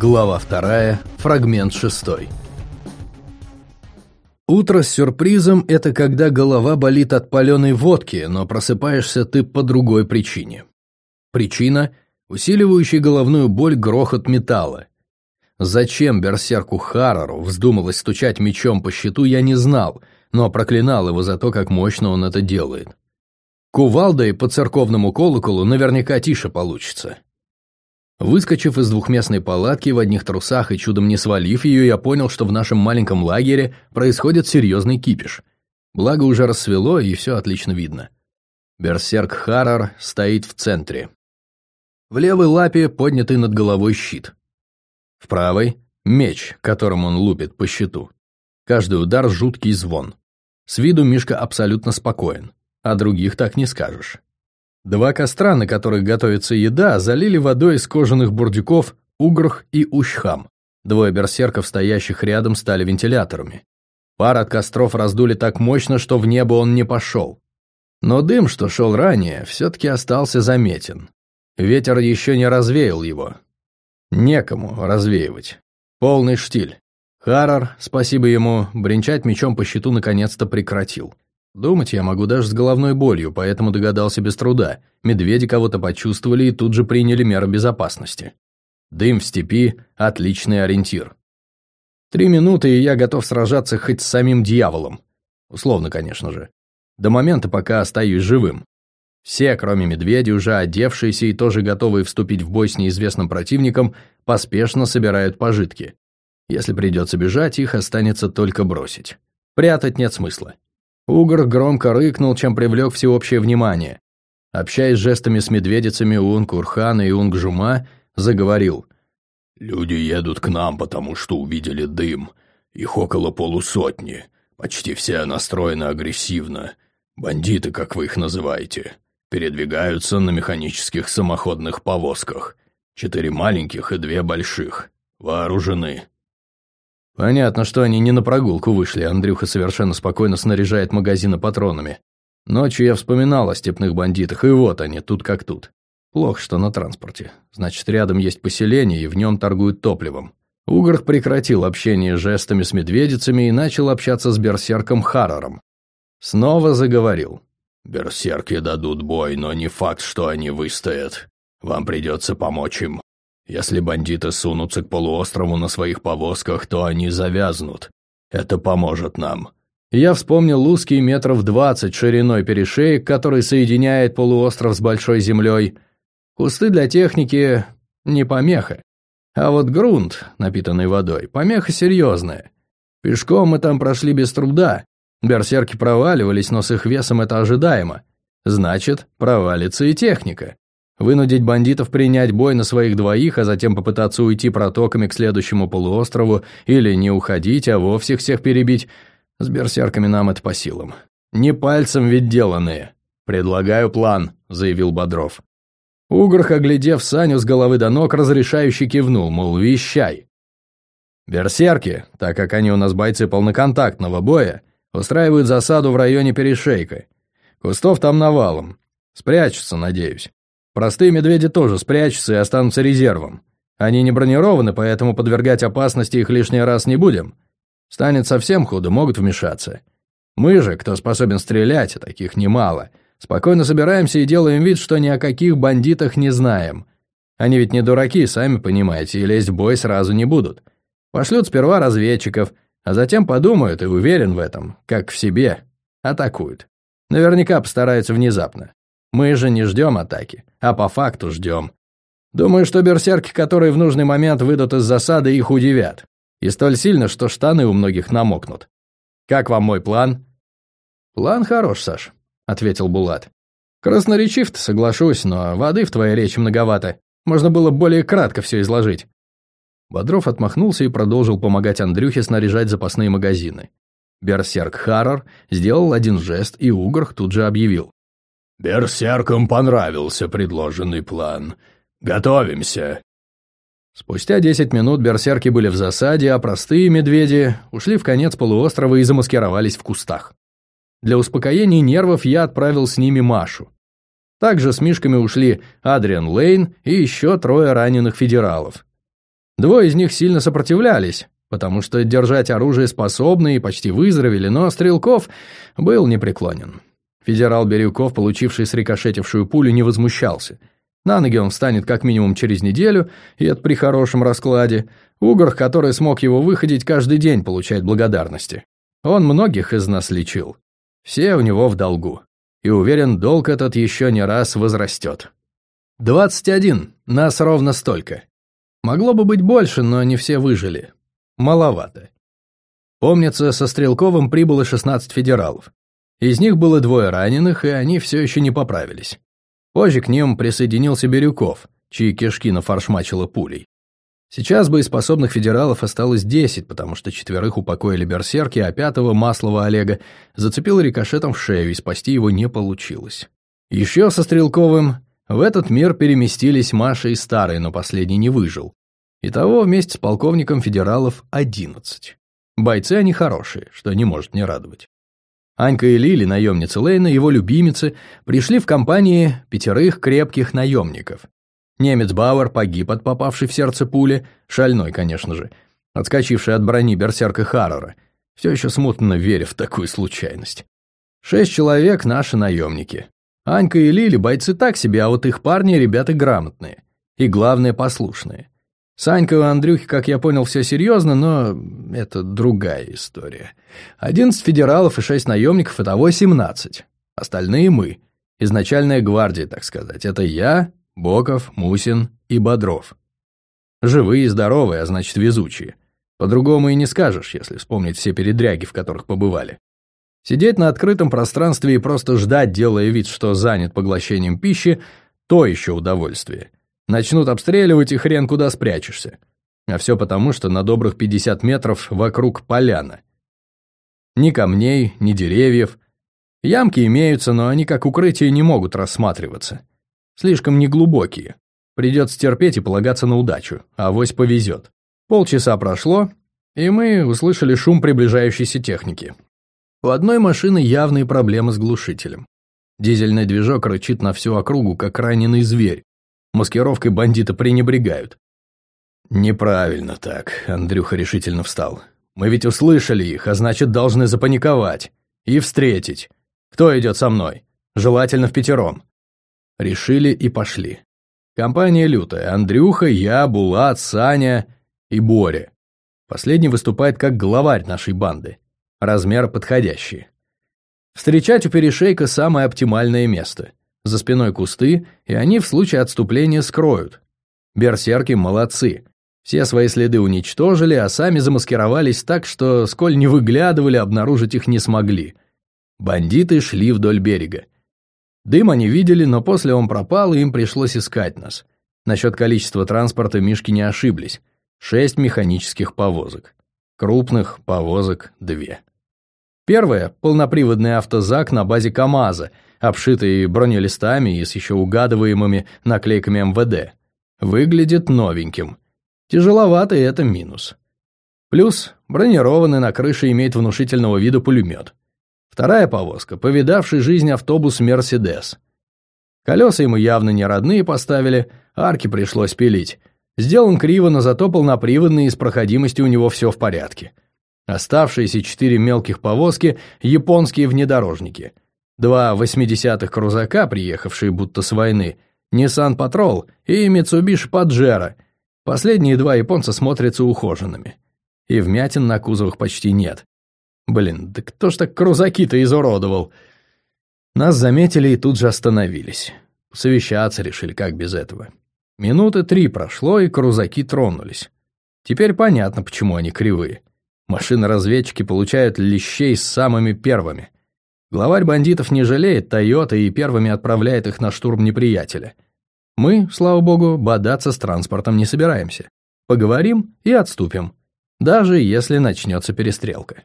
Глава вторая, фрагмент шестой. Утро с сюрпризом – это когда голова болит от паленой водки, но просыпаешься ты по другой причине. Причина – усиливающий головную боль грохот металла. Зачем берсерку Харрору вздумалось стучать мечом по щиту, я не знал, но проклинал его за то, как мощно он это делает. Кувалдой по церковному колоколу наверняка тише получится. Выскочив из двухместной палатки в одних трусах и чудом не свалив ее, я понял, что в нашем маленьком лагере происходит серьезный кипиш. Благо уже рассвело, и все отлично видно. Берсерк Харрор стоит в центре. В левой лапе поднятый над головой щит. В правой — меч, которым он лупит по щиту. Каждый удар — жуткий звон. С виду Мишка абсолютно спокоен, а других так не скажешь. Два костра, на которых готовится еда, залили водой из кожаных бурдюков Угрх и Ущхам. Двое берсерков, стоящих рядом, стали вентиляторами. Пар от костров раздули так мощно, что в небо он не пошел. Но дым, что шел ранее, все-таки остался заметен. Ветер еще не развеял его. Некому развеивать. Полный штиль. Харрор, спасибо ему, бренчать мечом по щиту наконец-то прекратил. Думать я могу даже с головной болью, поэтому догадался без труда. Медведи кого-то почувствовали и тут же приняли меры безопасности. Дым в степи – отличный ориентир. Три минуты, и я готов сражаться хоть с самим дьяволом. Условно, конечно же. До момента, пока остаюсь живым. Все, кроме медведей, уже одевшиеся и тоже готовые вступить в бой с неизвестным противником, поспешно собирают пожитки. Если придется бежать, их останется только бросить. Прятать нет смысла. Угор громко рыкнул, чем привлек всеобщее внимание. Общаясь жестами с медведицами Унг-Урхана и Унг-Жума, заговорил. «Люди едут к нам, потому что увидели дым. Их около полусотни. Почти все настроены агрессивно. Бандиты, как вы их называете. Передвигаются на механических самоходных повозках. Четыре маленьких и две больших. Вооружены. Понятно, что они не на прогулку вышли, Андрюха совершенно спокойно снаряжает магазины патронами. Ночью я вспоминал о степных бандитах, и вот они, тут как тут. Плохо, что на транспорте. Значит, рядом есть поселение, и в нем торгуют топливом. Угрх прекратил общение жестами с медведицами и начал общаться с берсерком Харрором. Снова заговорил. «Берсерки дадут бой, но не факт, что они выстоят. Вам придется помочь им. Если бандиты сунутся к полуострову на своих повозках, то они завязнут. Это поможет нам». Я вспомнил узкий метров двадцать шириной перешеек, который соединяет полуостров с большой землей. Кусты для техники не помеха. А вот грунт, напитанный водой, помеха серьезная. Пешком мы там прошли без труда. Берсерки проваливались, но с их весом это ожидаемо. Значит, провалится и техника. Вынудить бандитов принять бой на своих двоих, а затем попытаться уйти протоками к следующему полуострову или не уходить, а вовсе всех перебить. С берсерками нам это по силам. Не пальцем ведь деланные. «Предлагаю план», — заявил Бодров. Угрх, оглядев Саню с головы до ног, разрешающий кивнул, мол, вещай. Берсерки, так как они у нас бойцы полноконтактного боя, устраивают засаду в районе перешейка. Кустов там навалом. Спрячутся, надеюсь. Простые медведи тоже спрячутся и останутся резервом. Они не бронированы, поэтому подвергать опасности их лишний раз не будем. Станет совсем худо, могут вмешаться. Мы же, кто способен стрелять, таких немало, спокойно собираемся и делаем вид, что ни о каких бандитах не знаем. Они ведь не дураки, сами понимаете, и лезть в бой сразу не будут. Пошлют сперва разведчиков, а затем подумают, и уверен в этом, как в себе, атакуют. Наверняка постараются внезапно. Мы же не ждем атаки, а по факту ждем. Думаю, что берсерки, которые в нужный момент выйдут из засады, их удивят. И столь сильно, что штаны у многих намокнут. Как вам мой план?» «План хорош, Саш», — ответил Булат. «Красноречив-то соглашусь, но воды в твоей речи многовато. Можно было более кратко все изложить». Бодров отмахнулся и продолжил помогать Андрюхе снаряжать запасные магазины. Берсерк Харрор сделал один жест, и Угрх тут же объявил. «Берсеркам понравился предложенный план. Готовимся!» Спустя десять минут берсерки были в засаде, а простые медведи ушли в конец полуострова и замаскировались в кустах. Для успокоения нервов я отправил с ними Машу. Также с Мишками ушли Адриан Лейн и еще трое раненых федералов. Двое из них сильно сопротивлялись, потому что держать оружие способны и почти выздоровели, но Стрелков был непреклонен. Федерал Бирюков, получивший срикошетившую пулю, не возмущался. На ноги он встанет как минимум через неделю, и это при хорошем раскладе. Угор, который смог его выходить, каждый день получает благодарности. Он многих из нас лечил. Все у него в долгу. И уверен, долг этот еще не раз возрастет. «Двадцать один. Нас ровно столько. Могло бы быть больше, но не все выжили. Маловато. Помнится, со Стрелковым прибыло 16 федералов. Из них было двое раненых, и они все еще не поправились. Позже к ним присоединился Бирюков, чьи кишки нафаршмачило пулей. Сейчас боеспособных федералов осталось 10, потому что четверых упокоили берсерки, а пятого, Маслова Олега, зацепил рикошетом в шею, и спасти его не получилось. Еще со Стрелковым в этот мир переместились Маша и Старый, но последний не выжил. Итого вместе с полковником федералов 11. Бойцы они хорошие, что не может не радовать. Анька и Лили, наемницы Лейна, его любимицы, пришли в компании пятерых крепких наемников. Немец Бауэр погиб от попавшей в сердце пули, шальной, конечно же, отскочивший от брони берсерка Харрора, все еще смутно веря в такую случайность. Шесть человек — наши наемники. Анька и Лили бойцы так себе, а вот их парни ребята грамотные. И главное, послушные. С Анькой и Андрюхи, как я понял, все серьезно, но это другая история. Одиннадцать федералов и шесть наемников — это восемнадцать. Остальные мы. Изначальная гвардия, так сказать. Это я, Боков, Мусин и Бодров. Живые и здоровые, а значит везучие. По-другому и не скажешь, если вспомнить все передряги, в которых побывали. Сидеть на открытом пространстве и просто ждать, делая вид, что занят поглощением пищи, то еще удовольствие. Начнут обстреливать, и хрен куда спрячешься. А все потому, что на добрых 50 метров вокруг поляна. Ни камней, ни деревьев. Ямки имеются, но они как укрытие не могут рассматриваться. Слишком неглубокие. Придется терпеть и полагаться на удачу, а авось повезет. Полчаса прошло, и мы услышали шум приближающейся техники. У одной машины явные проблемы с глушителем. Дизельный движок рычит на всю округу, как раненый зверь. Маскировкой бандита пренебрегают. «Неправильно так», — Андрюха решительно встал. «Мы ведь услышали их, а значит, должны запаниковать. И встретить. Кто идет со мной? Желательно в пятером». Решили и пошли. Компания лютая. Андрюха, я, Булат, Саня и Боря. Последний выступает как главарь нашей банды. Размер подходящий. Встречать у перешейка самое оптимальное место. За спиной кусты, и они в случае отступления скроют. Берсерки молодцы. Все свои следы уничтожили, а сами замаскировались так, что, сколь не выглядывали, обнаружить их не смогли. Бандиты шли вдоль берега. Дым они видели, но после он пропал, и им пришлось искать нас. Насчет количества транспорта Мишки не ошиблись. Шесть механических повозок. Крупных повозок две. Первая – полноприводный автозак на базе КАМАЗа, обшитый бронелистами и с еще угадываемыми наклейками МВД. Выглядит новеньким. Тяжеловато, и это минус. Плюс бронированный на крыше имеет внушительного вида пулемет. Вторая повозка – повидавший жизнь автобус «Мерседес». Колеса ему явно не родные поставили, арки пришлось пилить. Сделан криво, но зато полноприводный и с проходимостью у него все в порядке. Оставшиеся четыре мелких повозки – японские внедорожники. Два восьмидесятых крузака, приехавшие будто с войны, Nissan Patrol и Mitsubishi Pajero. Последние два японца смотрятся ухоженными. И вмятин на кузовах почти нет. Блин, да кто ж так крузаки-то изуродовал? Нас заметили и тут же остановились. Совещаться решили, как без этого. Минуты три прошло, и крузаки тронулись. Теперь понятно, почему они кривые. Машины-разведчики получают лещей с самыми первыми. Главарь бандитов не жалеет Тойота и первыми отправляет их на штурм неприятеля. Мы, слава богу, бодаться с транспортом не собираемся. Поговорим и отступим, даже если начнется перестрелка.